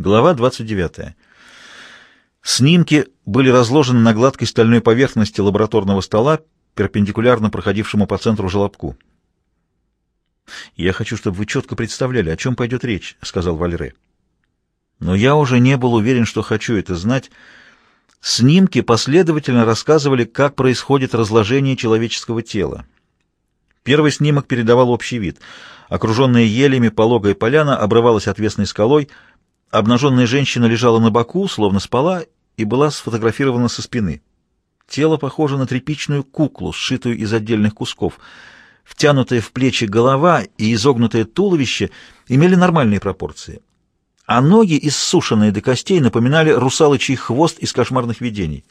Глава 29. Снимки были разложены на гладкой стальной поверхности лабораторного стола, перпендикулярно проходившему по центру желобку. «Я хочу, чтобы вы четко представляли, о чем пойдет речь», — сказал Вальре. Но я уже не был уверен, что хочу это знать. Снимки последовательно рассказывали, как происходит разложение человеческого тела. Первый снимок передавал общий вид. Окруженная елями пологая поляна обрывалась отвесной скалой — Обнаженная женщина лежала на боку, словно спала, и была сфотографирована со спины. Тело похоже на тряпичную куклу, сшитую из отдельных кусков. Втянутая в плечи голова и изогнутое туловище имели нормальные пропорции. А ноги, иссушенные до костей, напоминали русалочий хвост из кошмарных видений.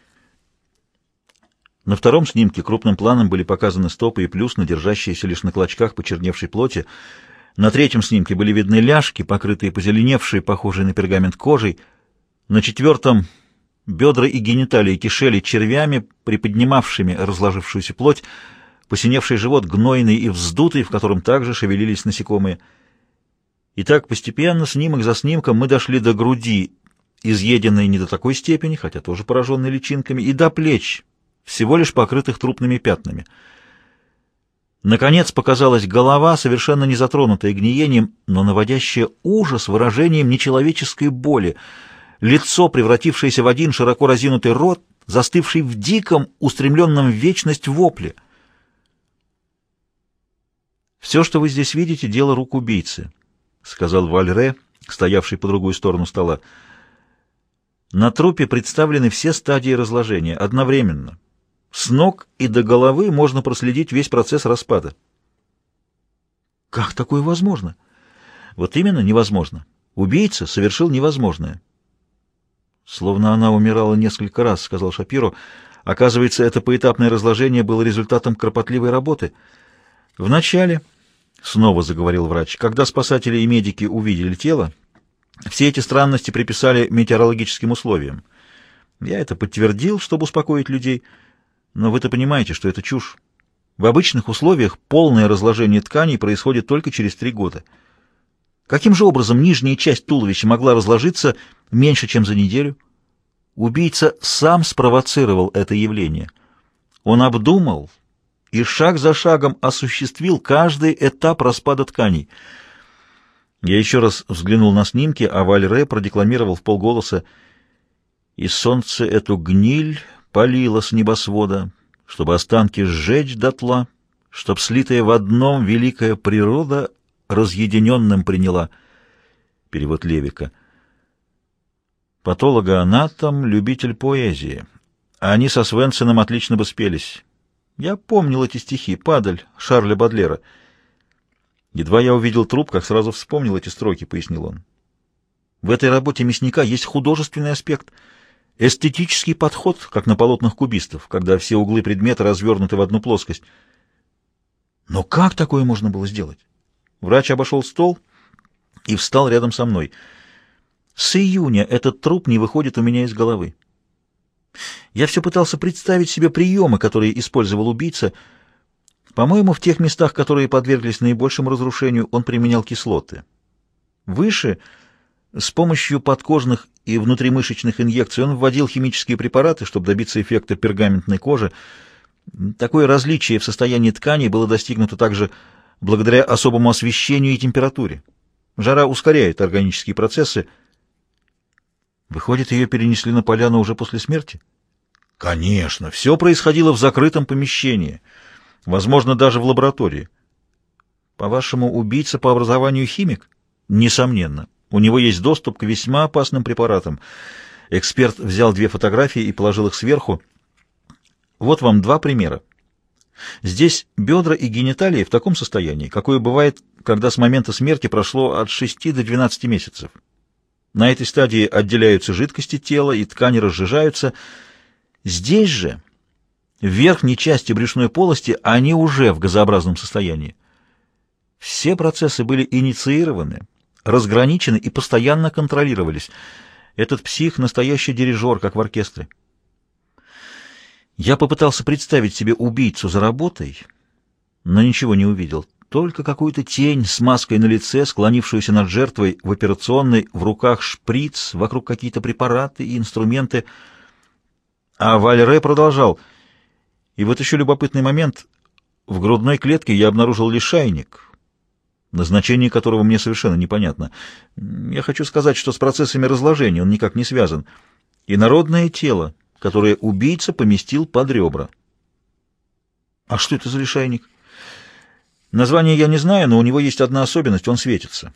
На втором снимке крупным планом были показаны стопы и плюсны, держащиеся лишь на клочках почерневшей плоти, на третьем снимке были видны ляжки, покрытые позеленевшей, похожей на пергамент кожей. На четвертом бедра и гениталии кишели червями, приподнимавшими разложившуюся плоть, посиневший живот гнойный и вздутый, в котором также шевелились насекомые. И так постепенно, снимок за снимком, мы дошли до груди, изъеденной не до такой степени, хотя тоже пораженной личинками, и до плеч, всего лишь покрытых трупными пятнами — Наконец показалась голова, совершенно не затронутая гниением, но наводящая ужас выражением нечеловеческой боли, лицо, превратившееся в один широко разинутый рот, застывший в диком, устремленном в вечность вопле. «Все, что вы здесь видите, дело рук убийцы», — сказал Вальре, стоявший по другую сторону стола. «На трупе представлены все стадии разложения одновременно». С ног и до головы можно проследить весь процесс распада. Как такое возможно? Вот именно невозможно. Убийца совершил невозможное. Словно она умирала несколько раз, сказал Шапиро. Оказывается, это поэтапное разложение было результатом кропотливой работы. Вначале, снова заговорил врач, когда спасатели и медики увидели тело, все эти странности приписали метеорологическим условиям. Я это подтвердил, чтобы успокоить людей — но вы-то понимаете, что это чушь. В обычных условиях полное разложение тканей происходит только через три года. Каким же образом нижняя часть туловища могла разложиться меньше, чем за неделю? Убийца сам спровоцировал это явление. Он обдумал и шаг за шагом осуществил каждый этап распада тканей. Я еще раз взглянул на снимки, а Вальре продекламировал в полголоса «И солнце эту гниль палила с небосвода, чтобы останки сжечь дотла, чтоб слитая в одном великая природа разъединенным приняла. Перевод Левика. Патологоанатом, любитель поэзии. Они со Свенсеном отлично бы спелись. Я помнил эти стихи, «Падаль» Шарля Бадлера. Едва я увидел труп, как сразу вспомнил эти строки, пояснил он. В этой работе мясника есть художественный аспект — Эстетический подход, как на полотнах кубистов, когда все углы предмета развернуты в одну плоскость. Но как такое можно было сделать? Врач обошел стол и встал рядом со мной. С июня этот труп не выходит у меня из головы. Я все пытался представить себе приемы, которые использовал убийца. По-моему, в тех местах, которые подверглись наибольшему разрушению, он применял кислоты. Выше с помощью подкожных и внутримышечных инъекций он вводил химические препараты, чтобы добиться эффекта пергаментной кожи. Такое различие в состоянии ткани было достигнуто также благодаря особому освещению и температуре. Жара ускоряет органические процессы. Выходит, ее перенесли на поляну уже после смерти? Конечно, все происходило в закрытом помещении, возможно, даже в лаборатории. По-вашему, убийца по образованию химик? Несомненно. У него есть доступ к весьма опасным препаратам. Эксперт взял две фотографии и положил их сверху. Вот вам два примера. Здесь бедра и гениталии в таком состоянии, какое бывает, когда с момента смерти прошло от 6 до 12 месяцев. На этой стадии отделяются жидкости тела, и ткани разжижаются. Здесь же, в верхней части брюшной полости, они уже в газообразном состоянии. Все процессы были инициированы, разграничены и постоянно контролировались. Этот псих — настоящий дирижер, как в оркестре. Я попытался представить себе убийцу за работой, но ничего не увидел. только какую-то тень с маской на лице, склонившуюся над жертвой в операционной, в руках шприц, вокруг какие-то препараты и инструменты. А Вальре продолжал. И вот еще любопытный момент. В грудной клетке я обнаружил лишайник, назначение которого мне совершенно непонятно. Я хочу сказать, что с процессами разложения он никак не связан. И народное тело, которое убийца поместил под ребра. А что это за лишайник? Название я не знаю, но у него есть одна особенность — он светится.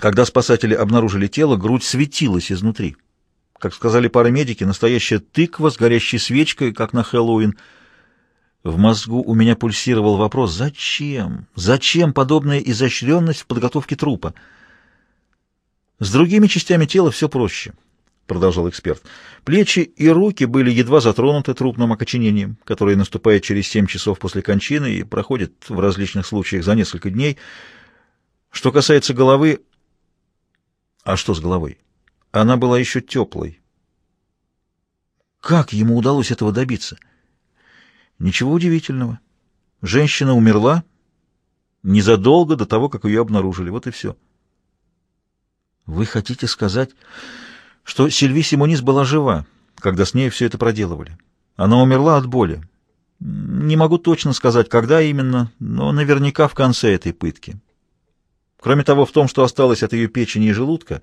Когда спасатели обнаружили тело, грудь светилась изнутри. Как сказали парамедики, настоящая тыква с горящей свечкой, как на Хэллоуин. В мозгу у меня пульсировал вопрос «Зачем? Зачем подобная изощренность в подготовке трупа?» С другими частями тела все проще. — продолжал эксперт. Плечи и руки были едва затронуты трупным окоченением, которое наступает через семь часов после кончины и проходит в различных случаях за несколько дней. Что касается головы... А что с головой? Она была еще теплой. Как ему удалось этого добиться? Ничего удивительного. Женщина умерла незадолго до того, как ее обнаружили. Вот и все. Вы хотите сказать что Сильви Симонис была жива, когда с ней все это проделывали. Она умерла от боли. Не могу точно сказать, когда именно, но наверняка в конце этой пытки. Кроме того, в том, что осталось от ее печени и желудка,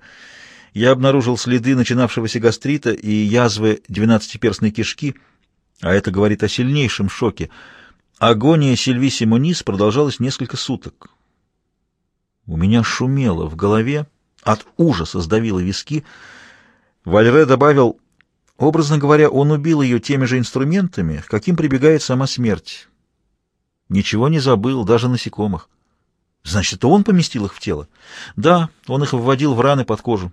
я обнаружил следы начинавшегося гастрита и язвы двенадцатиперстной кишки, а это говорит о сильнейшем шоке. Агония Сильви Симонис продолжалась несколько суток. У меня шумело в голове, от ужаса сдавило виски, Вальре добавил, образно говоря, он убил ее теми же инструментами, каким прибегает сама смерть. Ничего не забыл, даже насекомых. Значит, он поместил их в тело? Да, он их вводил в раны под кожу.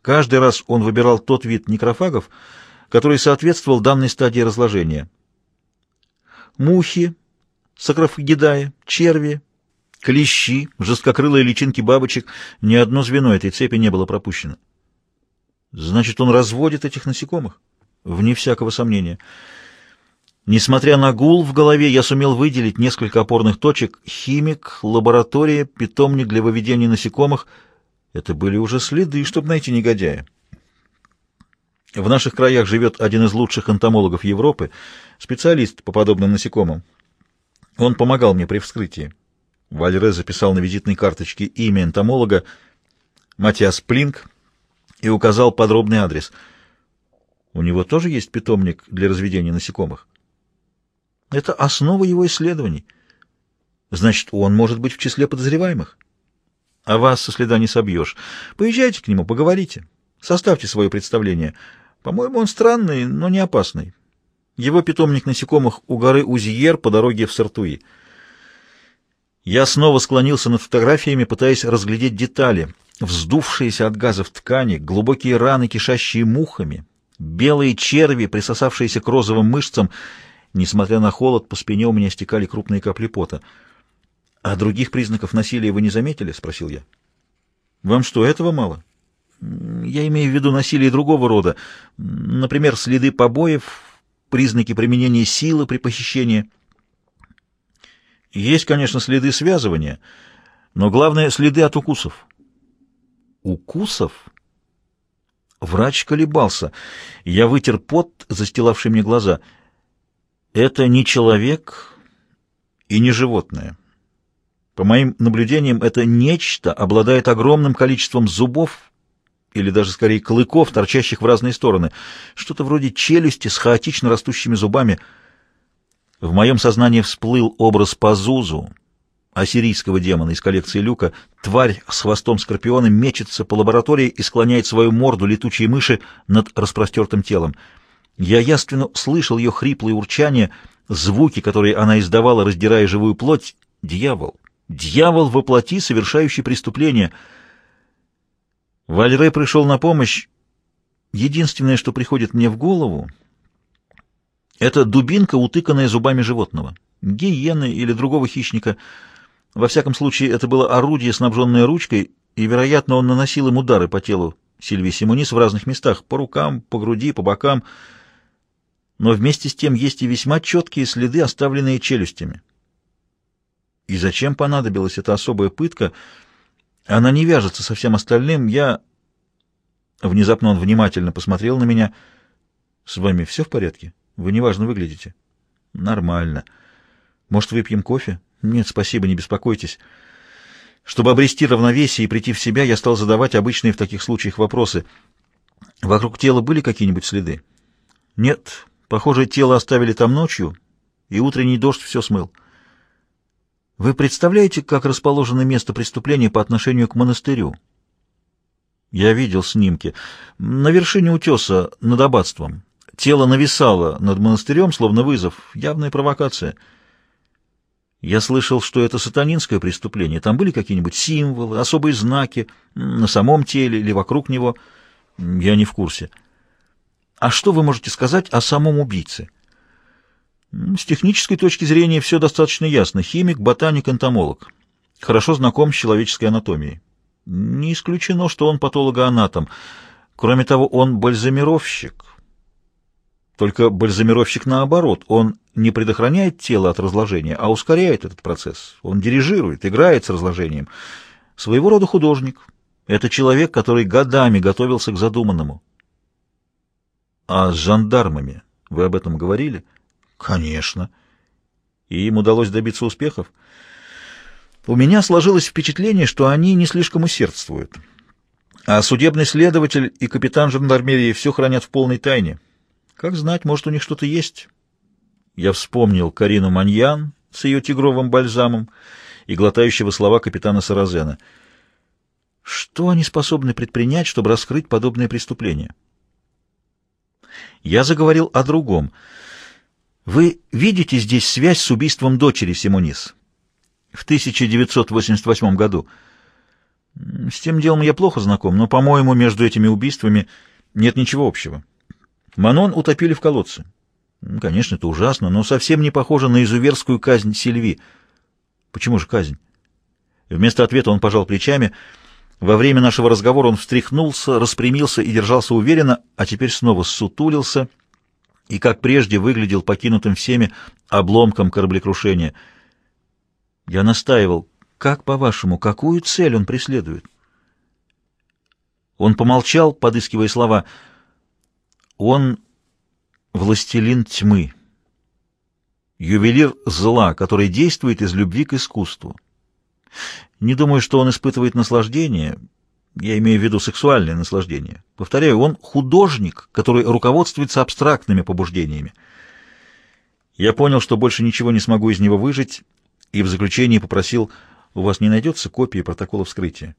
Каждый раз он выбирал тот вид некрофагов, который соответствовал данной стадии разложения. Мухи, сакрофагидаи, черви, клещи, жесткокрылые личинки бабочек — ни одно звено этой цепи не было пропущено. Значит, он разводит этих насекомых? Вне всякого сомнения. Несмотря на гул в голове, я сумел выделить несколько опорных точек. Химик, лаборатория, питомник для выведения насекомых. Это были уже следы, чтобы найти негодяя. В наших краях живет один из лучших энтомологов Европы, специалист по подобным насекомым. Он помогал мне при вскрытии. Вальре записал на визитной карточке имя энтомолога Матиас Плинк, и указал подробный адрес. У него тоже есть питомник для разведения насекомых? Это основа его исследований. Значит, он может быть в числе подозреваемых. А вас со следа не собьешь. Поезжайте к нему, поговорите. Составьте свое представление. По-моему, он странный, но не опасный. Его питомник насекомых у горы Узиер по дороге в Сартуи. Я снова склонился над фотографиями, пытаясь разглядеть детали — вздувшиеся от газов ткани, глубокие раны, кишащие мухами, белые черви, присосавшиеся к розовым мышцам. Несмотря на холод, по спине у меня стекали крупные капли пота. — А других признаков насилия вы не заметили? — спросил я. — Вам что, этого мало? — Я имею в виду насилие другого рода. Например, следы побоев, признаки применения силы при похищении. Есть, конечно, следы связывания, но главное — следы от укусов. Укусов? Врач колебался. Я вытер пот, застилавший мне глаза. Это не человек и не животное. По моим наблюдениям, это нечто обладает огромным количеством зубов, или даже скорее клыков, торчащих в разные стороны. Что-то вроде челюсти с хаотично растущими зубами. В моем сознании всплыл образ Пазузу, ассирийского демона из коллекции Люка, тварь с хвостом скорпиона мечется по лаборатории и склоняет свою морду летучей мыши над распростертым телом. Я яственно слышал ее хриплые урчания, звуки, которые она издавала, раздирая живую плоть. Дьявол! Дьявол воплоти, совершающий преступление! Вальре пришел на помощь. Единственное, что приходит мне в голову, это дубинка, утыканная зубами животного, гиены или другого хищника — во всяком случае, это было орудие, снабженное ручкой, и, вероятно, он наносил им удары по телу Сильвии Симонис в разных местах, по рукам, по груди, по бокам. Но вместе с тем есть и весьма четкие следы, оставленные челюстями. И зачем понадобилась эта особая пытка? Она не вяжется со всем остальным. Я... Внезапно он внимательно посмотрел на меня. «С вами все в порядке? Вы неважно выглядите». «Нормально. Может, выпьем кофе?» «Нет, спасибо, не беспокойтесь». Чтобы обрести равновесие и прийти в себя, я стал задавать обычные в таких случаях вопросы. «Вокруг тела были какие-нибудь следы?» «Нет. Похоже, тело оставили там ночью, и утренний дождь все смыл». «Вы представляете, как расположено место преступления по отношению к монастырю?» Я видел снимки. На вершине утеса, над аббатством. Тело нависало над монастырем, словно вызов. Явная провокация. Я слышал, что это сатанинское преступление. Там были какие-нибудь символы, особые знаки на самом теле или вокруг него. Я не в курсе. А что вы можете сказать о самом убийце? С технической точки зрения все достаточно ясно. Химик, ботаник, энтомолог. Хорошо знаком с человеческой анатомией. Не исключено, что он патологоанатом. Кроме того, он бальзамировщик. Только бальзамировщик наоборот. Он не предохраняет тело от разложения, а ускоряет этот процесс. Он дирижирует, играет с разложением. Своего рода художник. Это человек, который годами готовился к задуманному. А с жандармами вы об этом говорили? Конечно. И им удалось добиться успехов? У меня сложилось впечатление, что они не слишком усердствуют. А судебный следователь и капитан жандармерии все хранят в полной тайне. Как знать, может, у них что-то есть. Я вспомнил Карину Маньян с ее тигровым бальзамом и глотающего слова капитана Саразена. Что они способны предпринять, чтобы раскрыть подобное преступление? Я заговорил о другом. Вы видите здесь связь с убийством дочери Симонис? в 1988 году. С тем делом я плохо знаком, но, по-моему, между этими убийствами нет ничего общего. Манон утопили в колодце. Конечно, это ужасно, но совсем не похоже на изуверскую казнь Сильви. Почему же казнь? Вместо ответа он пожал плечами. Во время нашего разговора он встряхнулся, распрямился и держался уверенно, а теперь снова сутулился и, как прежде, выглядел покинутым всеми обломком кораблекрушения — я настаивал. Как, по-вашему, какую цель он преследует? Он помолчал, подыскивая слова. Он властелин тьмы. Ювелир зла, который действует из любви к искусству. Не думаю, что он испытывает наслаждение, я имею в виду сексуальное наслаждение. Повторяю, он художник, который руководствуется абстрактными побуждениями. Я понял, что больше ничего не смогу из него выжить, и в заключении попросил, у вас не найдется копии протокола вскрытия?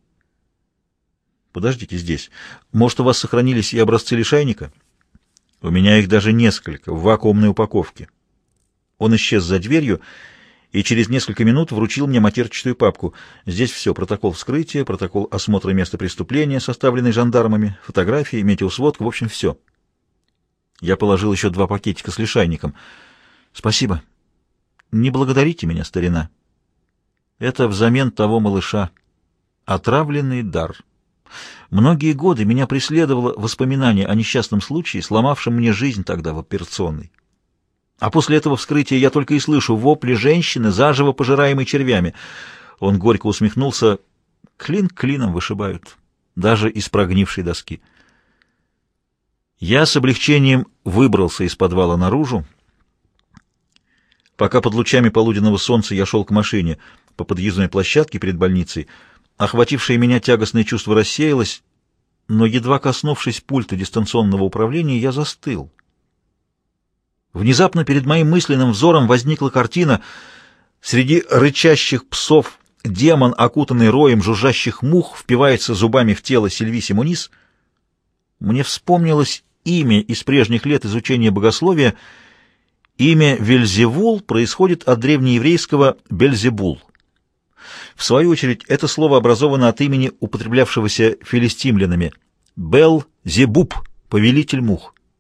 Подождите здесь. Может, у вас сохранились и образцы лишайника? У меня их даже несколько, в вакуумной упаковке. Он исчез за дверью и через несколько минут вручил мне матерчатую папку. Здесь все. Протокол вскрытия, протокол осмотра места преступления, составленный жандармами, фотографии, метеосводка, в общем, все. Я положил еще два пакетика с лишайником. Спасибо. Не благодарите меня, старина. Это взамен того малыша. Отравленный дар. Многие годы меня преследовало воспоминание о несчастном случае, сломавшем мне жизнь тогда в операционной. А после этого вскрытия я только и слышу вопли женщины, заживо пожираемой червями. Он горько усмехнулся. Клин клином вышибают, даже из прогнившей доски. Я с облегчением выбрался из подвала наружу, Пока под лучами полуденного солнца я шел к машине по подъездной площадке перед больницей, охватившее меня тягостное чувство рассеялось, но, едва коснувшись пульта дистанционного управления, я застыл. Внезапно перед моим мысленным взором возникла картина среди рычащих псов демон, окутанный роем жужжащих мух, впивается зубами в тело Сильви Симонис. Мне вспомнилось имя из прежних лет изучения богословия — Имя Вельзевул происходит от древнееврейского Бельзебул. В свою очередь, это слово образовано от имени употреблявшегося филистимлянами Бел-Зебуб, повелитель мух.